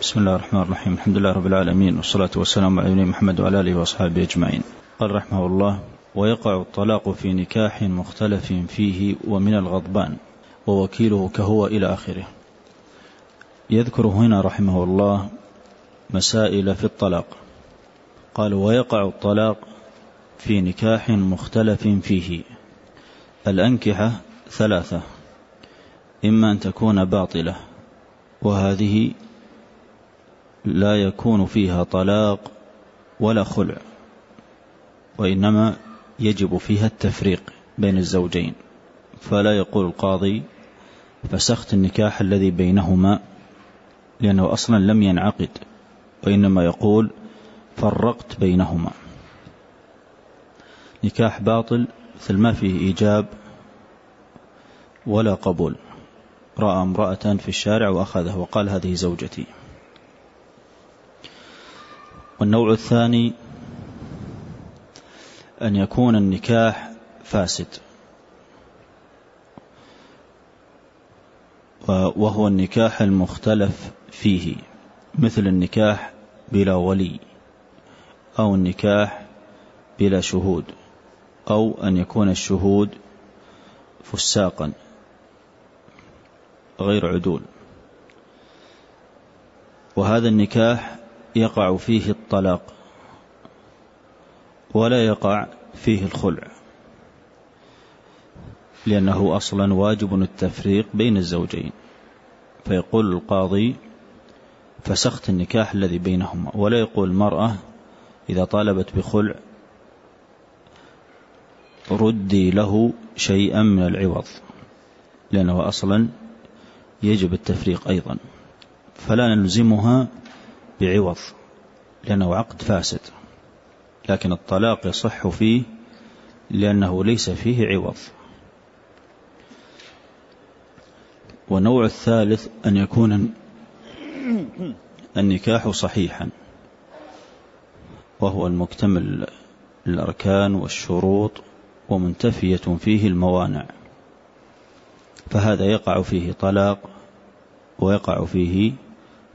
بسم الله الرحمن الرحيم. الحمد لله رب العالمين والصلاة والسلام على نبينا محمد وعلى آله وأصحابه أجمعين. قال رحمه الله ويقع الطلاق في نكاح مختلف فيه ومن الغضبان ووكيله كهو إلى آخره. يذكر هنا رحمه الله مسائل في الطلاق. قال ويقع الطلاق في نكاح مختلف فيه. الأنكحة ثلاثة إما أن تكون باطلة وهذه لا يكون فيها طلاق ولا خلع وإنما يجب فيها التفريق بين الزوجين. فلا يقول القاضي فسخت النكاح الذي بينهما لأنه أصلا لم ينعقد وإنما يقول فرقت بينهما. نكاح باطل مثل ما فيه إيجاب ولا قبول. رأى امرأة في الشارع وأخذه وقال هذه زوجتي. والنوع الثاني أن يكون النكاح فاسد. وهو النكاح المختلف فيه مثل النكاح بلا ولي أو النكاح بلا شهود أو أن يكون الشهود فساقا غير عدول. وهذا النكاح يقع فيه الطلاق ولا يقع فيه الخلع لأنه أصلا واجب التفريق بين الزوجين. فيقول القاضي فسخت النكاح الذي بينهما. ولا يقول المرأة إذا طالبت بخلع ردي له شيئا من العوض لأنه أصلا يجب التفريق أيضا. فلا نلزمها بعوض لأنه عقد فاسد لكن الطلاق يصح فيه لأنه ليس فيه عوض. والنوع الثالث أن يكون النكاح صحيحا وهو المكتمل الأركان والشروط ومنتفية فيه الموانع. فهذا يقع فيه طلاق ويقع فيه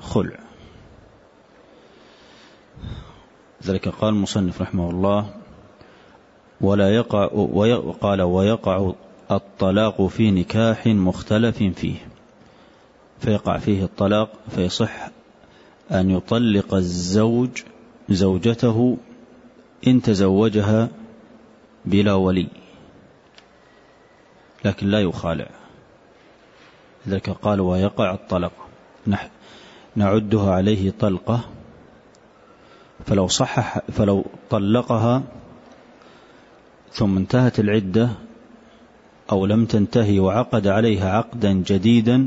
خلع. ذلك قال المصنف رحمه الله ولا يقع وقال ويقع الطلاق في نكاح مختلف فيه فيقع فيه الطلاق فيصح أن يطلق الزوج زوجته إن تزوجها بلا ولي لكن لا يخالع. ذلك قال ويقع الطلق نعدها عليه طلقة فلو صحح فلو طلقها ثم انتهت العدة أو لم تنتهي وعقد عليها عقدا جديدا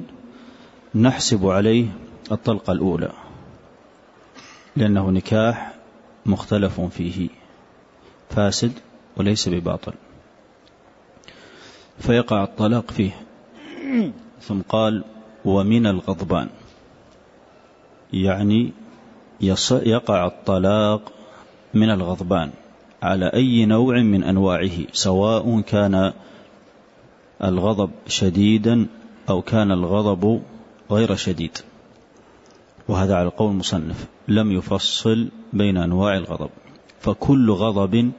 نحسب عليه الطلقة الأولى لأنه نكاح مختلف فيه فاسد وليس بباطل. فيقع الطلاق فيه. ثم قال ومن الغضبان. يعني يقع الطلاق من الغضبان على أي نوع من أنواعه سواء كان الغضب شديدا أو كان الغضب غير شديد. وهذا على قول المصنف لم يفصل بين أنواع الغضب. فكل غضب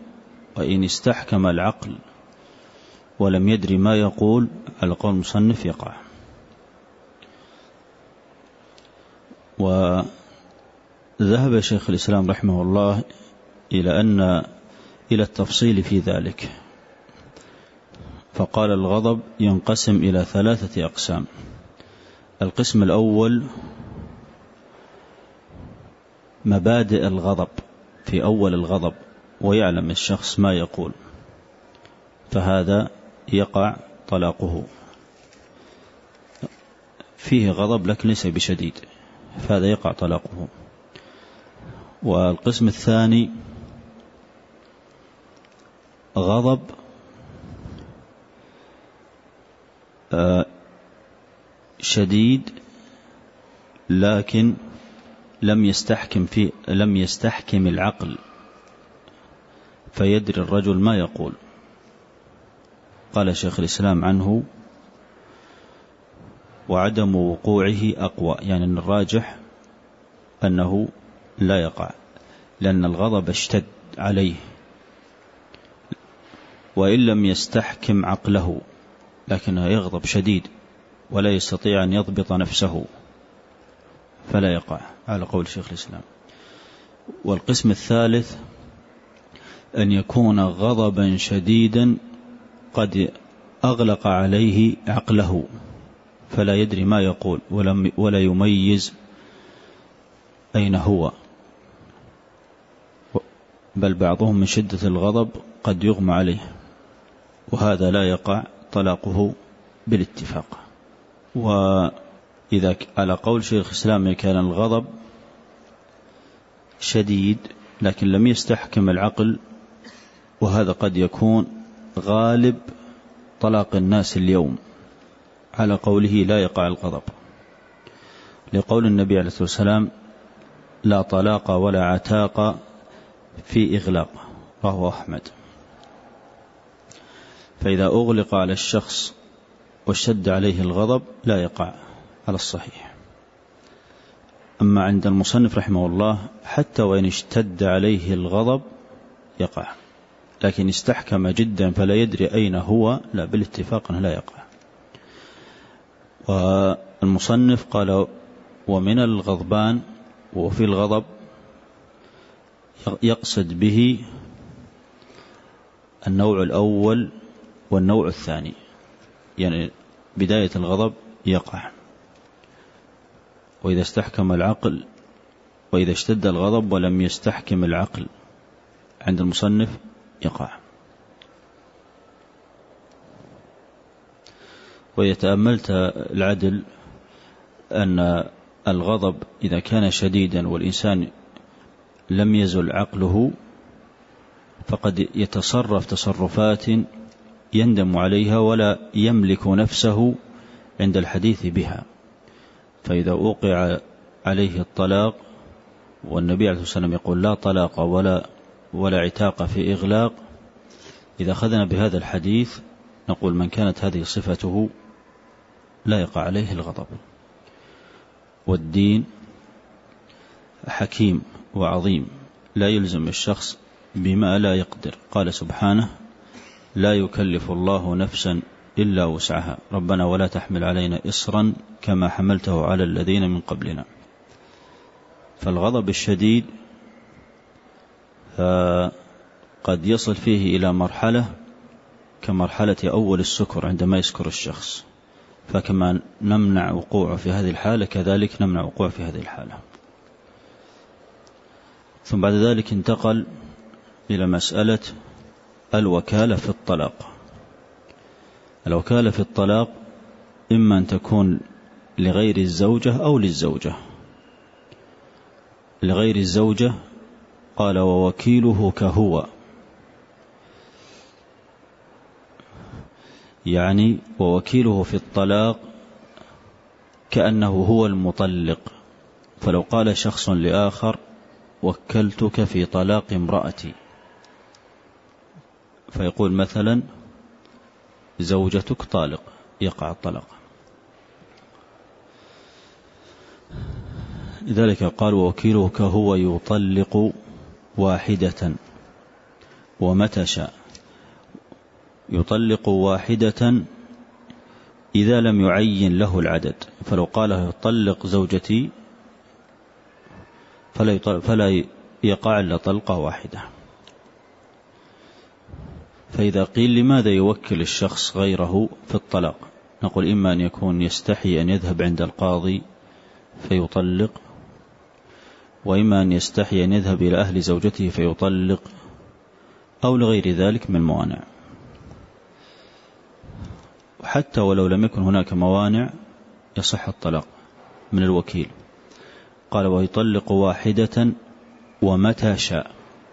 وإن استحكم العقل ولم يدري ما يقول على قول المصنف يقع. وذهب شيخ الإسلام رحمه الله إلى أن إلى التفصيل في ذلك. فقال الغضب ينقسم إلى ثلاثة أقسام. القسم الأول مبادئ الغضب في أول الغضب ويعلم الشخص ما يقول. فهذا يقع طلاقه. فيه غضب لكن ليس بشديد فهذا يقع طلاقه. والقسم الثاني غضب آه، شديد لكن لم يستحكم في لم يستحكم العقل فيدري الرجل ما يقول. قال شيخ الإسلام عنه وعدم وقوعه أقوى يعني الراجح أنه لا يقع لأن الغضب اشتد عليه وإن لم يستحكم عقله لكنه يغضب شديد ولا يستطيع أن يضبط نفسه فلا يقع على قول شيخ الإسلام. والقسم الثالث أن يكون غضبا شديدا قد أغلق عليه عقله فلا يدري ما يقول ولا يميز أين هو. بل بعضهم من شدة الغضب قد يغمى عليه وهذا لا يقع طلاقه بالاتفاق. وإذا على قول شيخ الإسلام كان الغضب شديد لكن لم يستحكم العقل وهذا قد يكون غالب طلاق الناس اليوم. على قوله لا يقع الغضب. لقول النبي عليه الصلاة والسلام لا طلاق ولا عتاق في إغلاق رواه أحمد. فإذا أغلق على الشخص واشتد عليه الغضب لا يقع على الصحيح. أما عند المصنف رحمه الله حتى وإن اشتد عليه الغضب يقع لكن استحكم جدا فلا يدري أين هو لا بالاتفاق لا يقع. والمصنف قال ومن الغضبان وفي الغضب يقصد به النوع الأول والنوع الثاني. يعني بداية الغضب يقع. وإذا استحكم العقل وإذا اشتد الغضب ولم يستحكم العقل عند المصنف يقع. وإذا تأملت العدل أن الغضب إذا كان شديدا والإنسان لم يزل عقله فقد يتصرف تصرفات يندم عليها ولا يملك نفسه عند الحديث بها. فإذا أوقع عليه الطلاق والنبي عليه الصلاة والسلام يقول لا طلاق ولا ولا عتاق في إغلاق إذا أخذنا بهذا الحديث نقول من كانت هذه صفته لا يقع عليه الغضب. والدين حكيم وعظيم. لا يلزم الشخص بما لا يقدر. قال سبحانه لا يكلف الله نفسا إلا وسعها. ربنا ولا تحمل علينا إصرا كما حملته على الذين من قبلنا. فالغضب الشديد قد يصل فيه إلى مرحلة كمرحلة أول السكر عندما يسكر الشخص. فكما نمنع وقوعه في هذه الحالة كذلك نمنع وقوعه في هذه الحالة. ثم بعد ذلك انتقل إلى مسألة الوكالة في الطلاق. الوكالة في الطلاق إما أن تكون لغير الزوجة أو للزوجة. لغير الزوجة قال ووكيله كهو. يعني ووكيله في الطلاق كأنه هو المطلق. فلو قال شخص لآخر وكلتك في طلاق امرأتي. فيقول مثلا زوجتك طالق يقع الطلاق. لذلك قال وكيله كهو يطلق واحدة. ومتى شاء. يطلق واحدة إذا لم يعين له العدد. فلو قال طلق زوجتي فلا, فلا يقع إلا طلقة واحدة. فإذا قيل لماذا يوكل الشخص غيره في الطلاق؟ نقول إما أن يكون يستحي أن يذهب عند القاضي فيطلق وإما أن يستحي أن يذهب إلى أهل زوجته فيطلق أو لغير ذلك من موانع حتى ولو لم يكن هناك موانع يصح الطلاق من الوكيل. قال ويطلق واحدة ومتى شاء.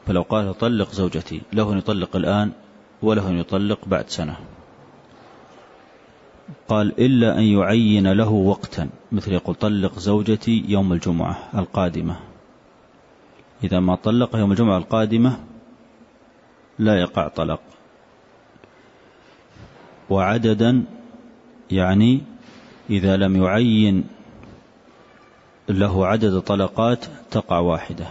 فلو قال طلق زوجتي له أن يطلق الآن وله أن يطلق بعد سنة. قال إلا أن يعين له وقتا مثل يقول طلق زوجتي يوم الجمعة القادمة. إذا ما طلق يوم الجمعة القادمة لا يقع طلاق وعددا يعني إذا لم يعين له عدد طلقات تقع واحدة.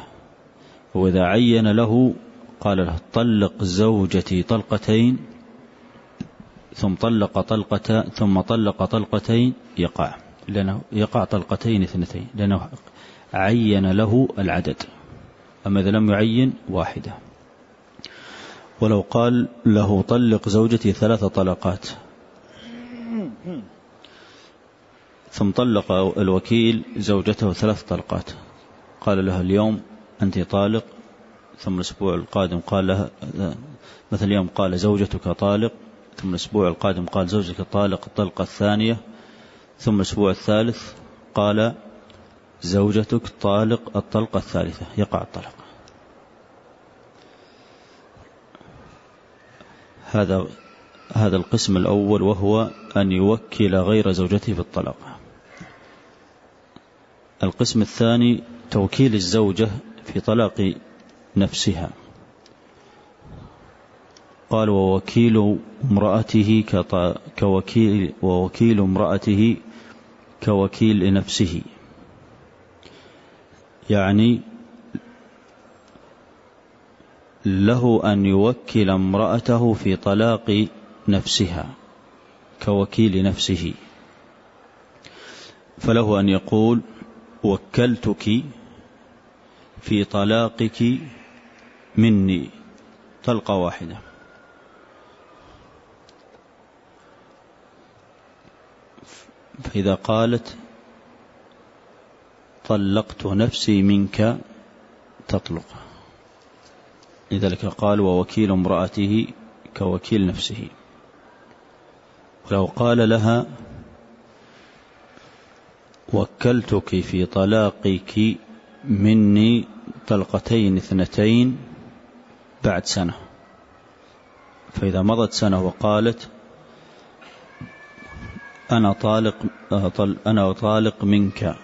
وإذا عين له قال له طلق زوجتي طلقتين ثم طلق طلقة ثم طلق طلقتين يقع. لأنه يقع طلقتين اثنتين لأنه عين له العدد. أما إذا لم يعين واحدة. ولو قال له طلق زوجتي ثلاث طلقات. ثم طلق الوكيل زوجته ثلاث طلقات. قال لها اليوم أنت طالق ثم الأسبوع القادم قال لها مثل اليوم قال زوجتك طالق ثم الأسبوع القادم قال زوجك طالق الطلقة الثانية ثم الأسبوع الثالث قال زوجتك طالق الطلقة الثالثة يقع الطلاق هذا هذا القسم الأول وهو أن يوكل غير زوجته في الطلاق القسم الثاني توكيل الزوجة في طلاق نفسها. قال ووكيل امرأته كوكيل ووكيل امرأته كوكيل لنفسه. يعني له أن يوكل امرأته في طلاق نفسها كوكيل نفسه. فله أن يقول وكلتك في طلاقك مني. طلقة واحدة. فإذا قالت طلقت نفسي منك تطلق. لذلك قال ووكيل امرأته كوكيل نفسه. ولو قال لها وكلتك في طلاقك مني طلقتين اثنتين بعد سنة. فإذا مضت سنة وقالت أنا طالق أنا طالق منك.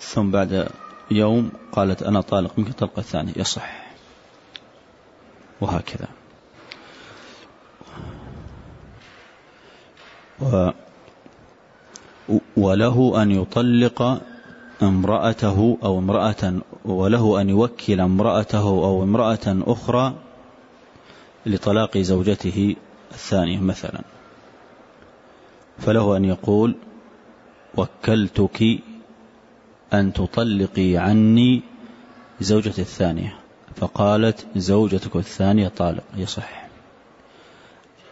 ثم بعد يوم قالت أنا طالق منك الطلقة الثانية يصح. وهكذا. و وله أن يطلق امرأته أو امرأة وله أن يوكل امرأته أو امرأة أخرى لطلاق زوجته الثانية مثلا. فله أن يقول وكلتك أن تطلقي عني زوجتي الثانية. فقالت زوجتك الثانية طالق. يصح.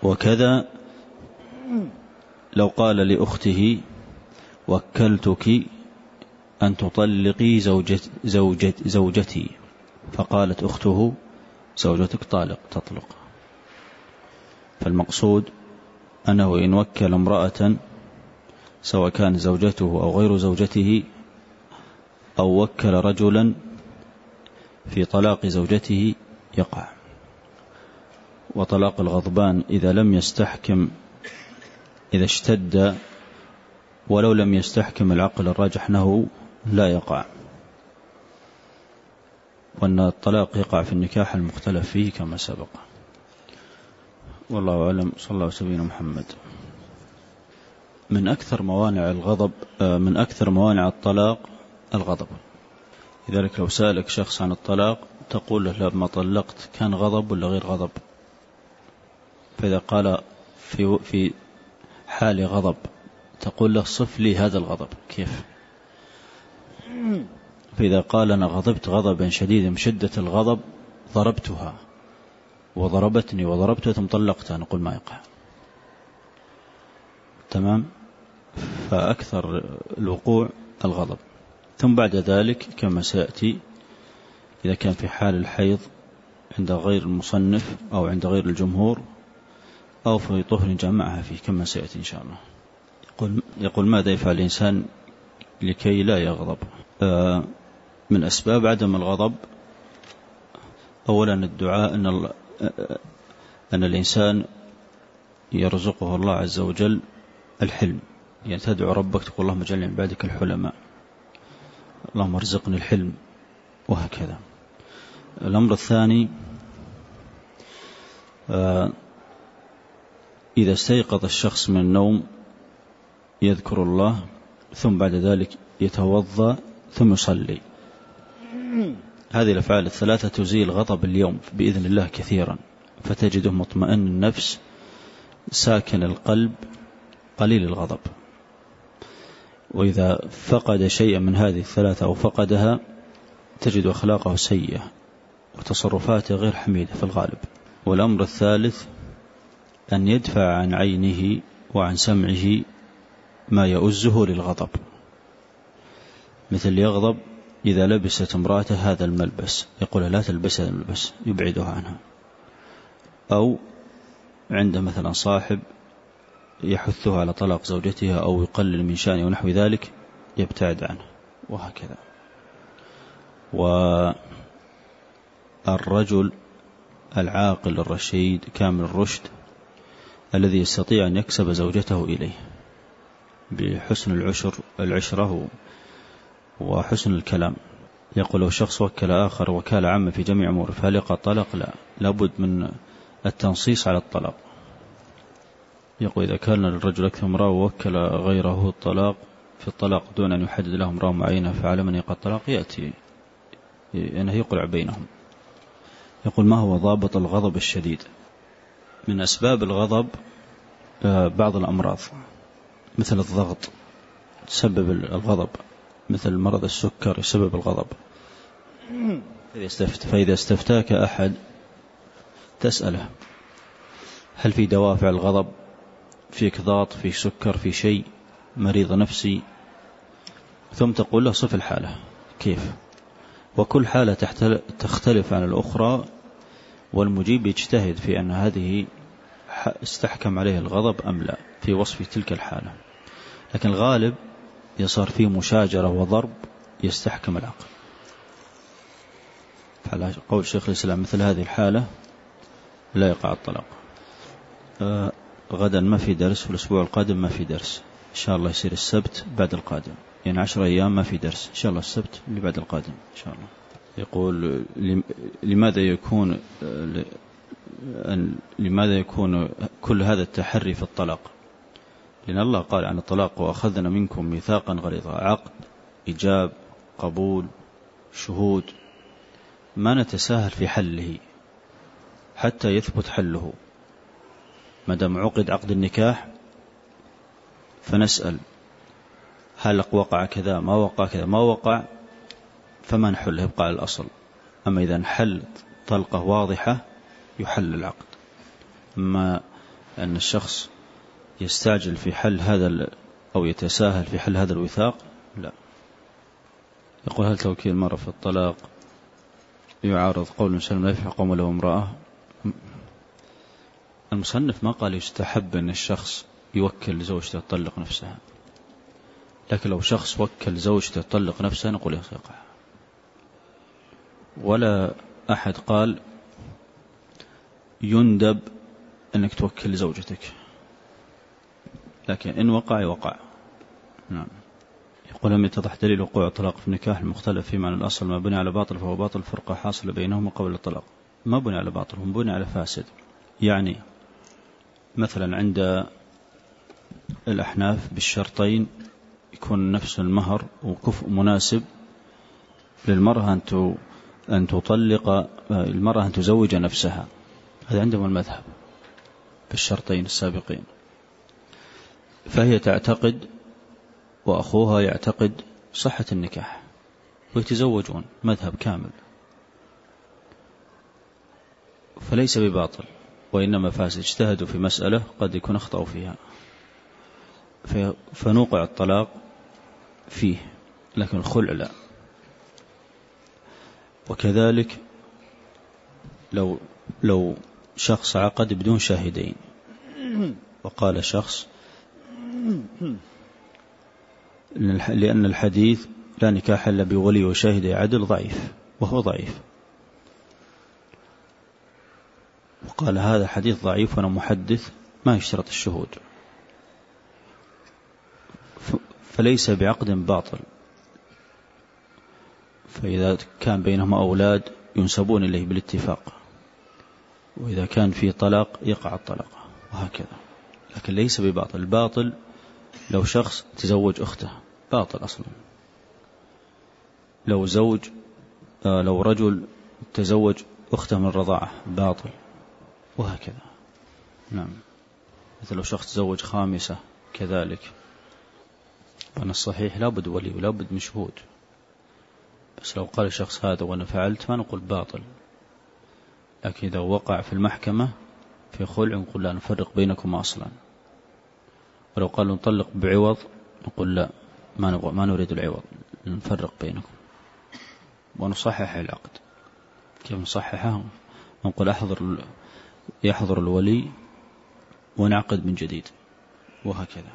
وكذا لو قال لأخته وكلتك أن تطلقي زوجت زوجت زوجتي. فقالت أخته زوجتك طالق تطلق. فالمقصود أنه إن وكل امرأة سواء كان زوجته أو غير زوجته أو وكل رجلا في طلاق زوجته يقع. وطلاق الغضبان إذا لم يستحكم إذا اشتد ولو لم يستحكم العقل الراجح أنه لا يقع. وأن الطلاق يقع في النكاح المختلف فيه كما سبق. والله أعلم. صلى الله عليه محمد. من أكثر موانع الغضب من أكثر موانع الطلاق الغضب. لذلك لو سألك شخص عن الطلاق تقول له لما طلقت كان غضب ولا غير غضب؟ فإذا قال في في حال غضب تقول له صف لي هذا الغضب. كيف؟ فإذا قال أنا غضبت غضبا شديدا بشدة الغضب ضربتها. وضربتني وضربتها ثم طلقتها. نقول ما يقع. تمام؟ فأكثر الوقوع الغضب. ثم بعد ذلك كما سيأتي إذا كان في حال الحيض عند غير المصنف أو عند غير الجمهور أو في طهر جمعها فيه كما سيأتي إن شاء الله. يقول, يقول ماذا يفعل الإنسان لكي لا يغضب؟ آه، من أسباب عدم الغضب أولا الدعاء أن, آه، أن الإنسان يرزقه الله عز وجل الحلم. يعني تدعو ربك تقول اللهم اجعلني من بعدك الحلماء. اللهم ارزقني الحلم وهكذا. الأمر الثاني آه، إذا استيقظ الشخص من النوم يذكر الله ثم بعد ذلك يتوضأ ثم يصلي. هذه الأفعال الثلاثة تزيل غضب اليوم بإذن الله كثيرا فتجده مطمئن النفس ساكن القلب قليل الغضب. وإذا فقد شيئا من هذه الثلاثة أو فقدها تجد أخلاقه سيئة وتصرفاته غير حميدة في الغالب. والأمر الثالث أن يدفع عن عينه وعن سمعه ما يؤزه للغضب. مثل يغضب إذا لبست امرأته هذا الملبس يقول لا تلبس هذا الملبس يبعدها عنها. أو عند مثلا صاحب يحثها على طلاق زوجتها أو يقلل من شأنه ونحو ذلك يبتعد عنه وهكذا. والرجل العاقل الرشيد كامل الرشد الذي يستطيع أن يكسب زوجته إليه. بحسن العشر العشرة وحسن الكلام. يقول لو شخص وكل آخر وكالة عامة في جميع أموره فهل يقع الطلاق لا لابد من التنصيص على الطلاق. يقول إذا كان الرجل أكثر امرأة ووكل غيره الطلاق في الطلاق دون أن يحدد له امرأة معينة فعلى من يقع الطلاق يأتي أنه يقرع بينهم. يقول ما هو ضابط الغضب الشديد؟ من أسباب الغضب آه، بعض الأمراض. مثل الضغط تسبب الغضب مثل مرض السكر يسبب الغضب. فإذا استفتاك أحد تسأله هل في دوافع الغضب؟ في إكضاط في سكر في شيء؟ مريض نفسي؟ ثم تقول له صف الحالة. كيف؟ وكل حالة تختلف عن الأخرى والمجيب يجتهد في أن هذه استحكم عليه الغضب أم لا في وصف تلك الحالة. لكن الغالب يصار فيه مشاجرة وضرب يستحكم العقل. على قول شيخ الإسلام مثل هذه الحالة لا يقع الطلاق. آه غدا ما في درس والأسبوع القادم ما في درس. إن شاء الله يصير السبت بعد القادم. يعني عشر أيام ما في درس. إن شاء الله السبت اللي بعد القادم إن شاء الله. يقول لماذا يكون لماذا يكون كل هذا التحري في الطلاق؟ لأن الله قال عن الطلاق وأخذنا منكم ميثاقا غليظا عقد إجاب قبول شهود ما نتساهل في حله حتى يثبت حله. ما دام عقد عقد النكاح فنسأل هل وقع كذا ما وقع كذا ما وقع فما نحله؟ يبقى على الأصل. أما إذا انحل طلقة واضحة يحل العقد. أما أن الشخص يستعجل في حل هذا أو يتساهل في حل هذا الوثاق؟ لا. يقول هل توكيل المرأة في الطلاق يعارض قول سلم لا يفحق قوم له امرأة؟ المصنف ما قال يستحب أن الشخص يوكل زوجته تطلق نفسها. لكن لو شخص وكل زوجته تطلق نفسها نقول يقع ولا أحد قال يندب أنك توكل زوجتك لكن إن وقع يوقع. نعم. يقول لم يتضح دليل وقوع الطلاق في النكاح المختلف في معنى الأصل ما بني على باطل فهو باطل فرقة حاصلة بينهما قبل الطلاق. ما بني على باطل هم بني على فاسد. يعني مثلا عند الأحناف بالشرطين يكون نفس المهر وكفء مناسب للمرأة أن أن تطلق المرأة أن تزوج نفسها. هذا عندهم المذهب بالشرطين السابقين. فهي تعتقد وأخوها يعتقد صحة النكاح ويتزوجون مذهب كامل. فليس بباطل وإنما فاس اجتهدوا في مسألة قد يكون أخطأوا فيها. فنوقع الطلاق فيه لكن الخلع لا. وكذلك لو لو شخص عقد بدون شاهدين وقال شخص لأن الحديث لا نكاح إلا بولي وشاهد عدل ضعيف وهو ضعيف. وقال هذا حديث ضعيف وأنا محدث ما يشترط الشهود. فليس بعقد باطل. فإذا كان بينهما أولاد ينسبون إليه بالاتفاق. وإذا كان في طلاق يقع الطلاق وهكذا. لكن ليس بباطل الباطل لو شخص تزوج أخته. باطل أصلا. لو زوج آه، لو رجل تزوج أخته من الرضاعة باطل. وهكذا. نعم. مثل لو شخص تزوج خامسة كذلك. أنا الصحيح لابد ولي ولابد من شهود بس لو قال الشخص هذا وأنا فعلت ما نقول باطل. لكن إذا وقع في المحكمة في خلع نقول لا نفرق بينكما أصلا. ولو قالوا نطلق بعوض نقول لا ما نبغى ما نريد العوض نفرق بينكم. ونصحح العقد. كيف نصححه نقول أحضر يحضر الولي ونعقد من جديد. وهكذا.